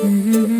Mm-hmm.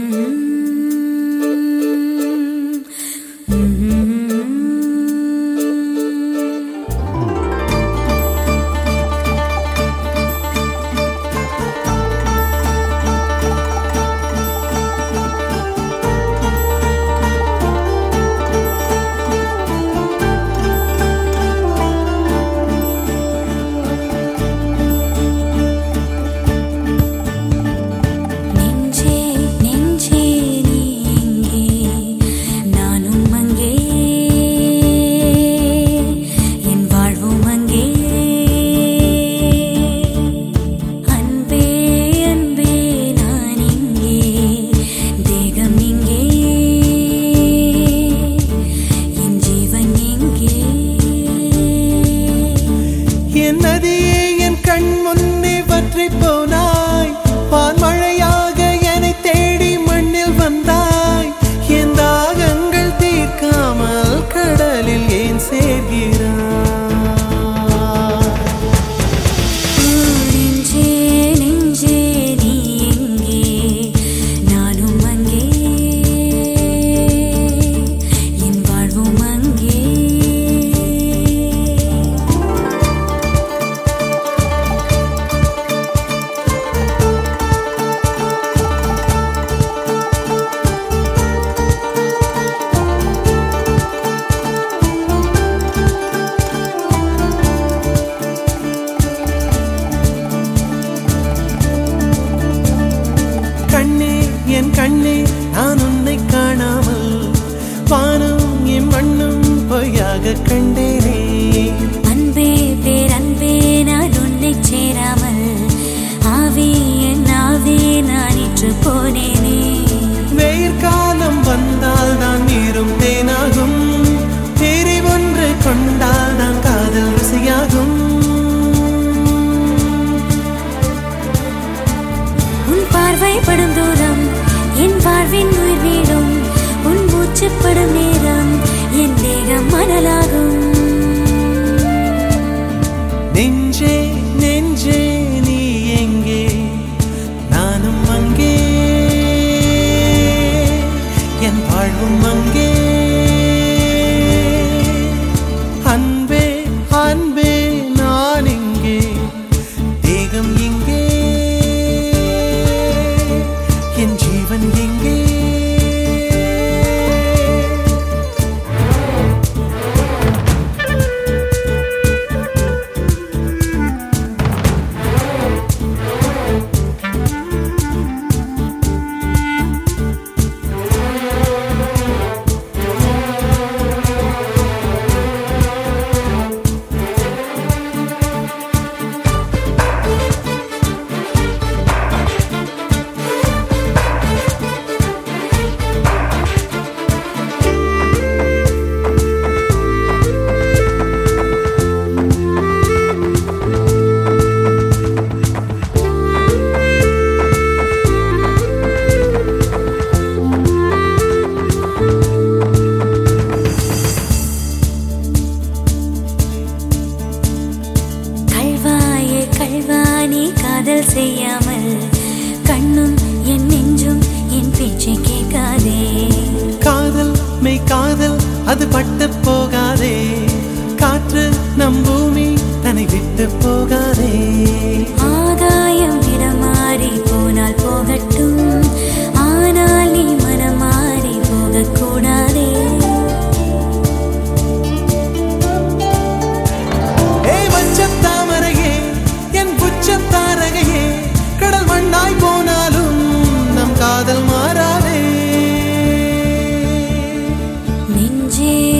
என் நதியே என் கண் முன்னே பற்றி போனா 梦。காதல் செய்யாமல் கண்ணும் என் நெஞ்சும் என் பேச்சை கேட்காதே. காதல் மெய் காதல் அது பட்ட de